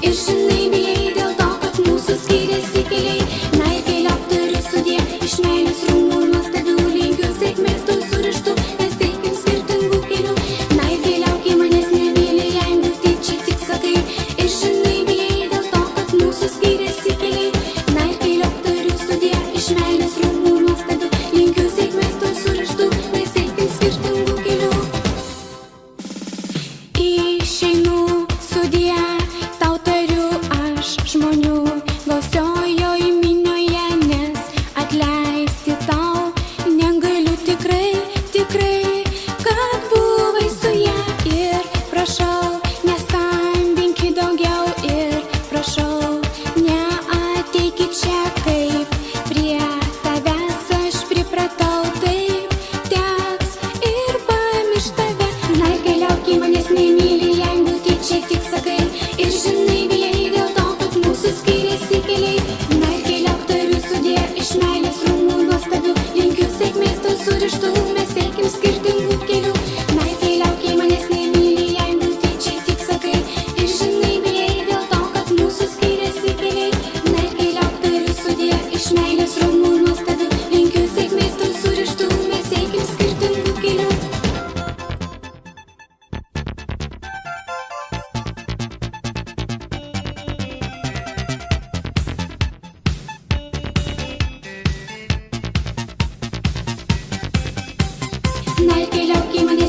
It's kraštų, mes eikim skirtingų kelių. Naikai liaukiai manęs nemyli, jei būtai čia tik sakai. Ir žinai, bijai dėl to, kad mūsų skiriasi keliai. Naikai liauk turiu sudė iš meilės rūmų. 泣いてロッまで